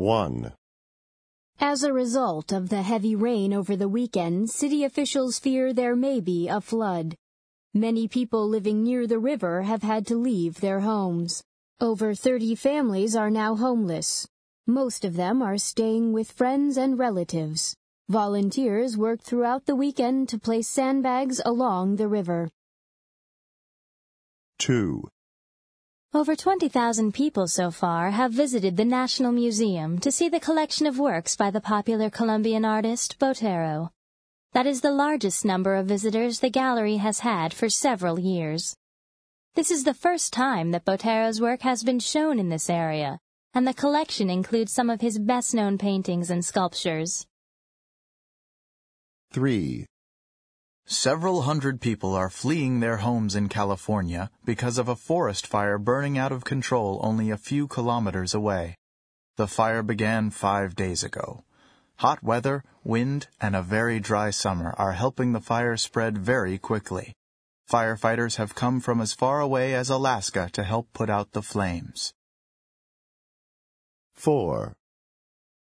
1. As a result of the heavy rain over the weekend, city officials fear there may be a flood. Many people living near the river have had to leave their homes. Over 30 families are now homeless. Most of them are staying with friends and relatives. Volunteers worked throughout the weekend to place sandbags along the river. 2. Over 20,000 people so far have visited the National Museum to see the collection of works by the popular Colombian artist Botero. That is the largest number of visitors the gallery has had for several years. This is the first time that Botero's work has been shown in this area, and the collection includes some of his best-known paintings and sculptures. 3. Several hundred people are fleeing their homes in California because of a forest fire burning out of control only a few kilometers away. The fire began five days ago. Hot weather, wind, and a very dry summer are helping the fire spread very quickly. Firefighters have come from as far away as Alaska to help put out the flames. 4.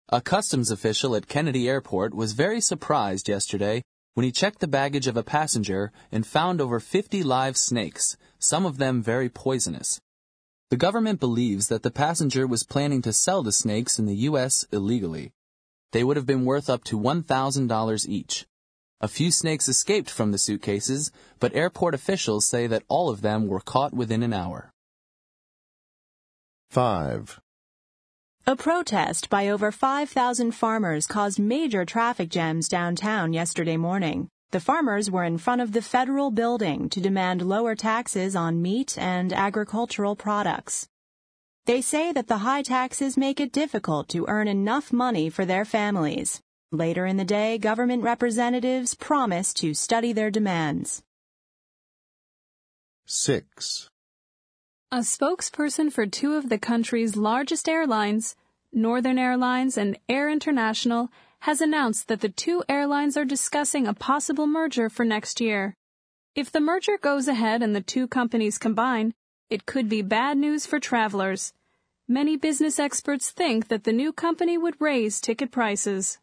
A customs official at Kennedy Airport was very surprised yesterday when he checked the baggage of a passenger and found over 50 live snakes, some of them very poisonous. The government believes that the passenger was planning to sell the snakes in the U.S. illegally. They would have been worth up to $1,000 each. A few snakes escaped from the suitcases, but airport officials say that all of them were caught within an hour. 5. A protest by over 5,000 farmers caused major traffic jams downtown yesterday morning. The farmers were in front of the federal building to demand lower taxes on meat and agricultural products. They say that the high taxes make it difficult to earn enough money for their families. Later in the day, government representatives promised to study their demands. 6. A spokesperson for two of the country's largest airlines, Northern Airlines and Air International, has announced that the two airlines are discussing a possible merger for next year. If the merger goes ahead and the two companies combine, it could be bad news for travelers. Many business experts think that the new company would raise ticket prices.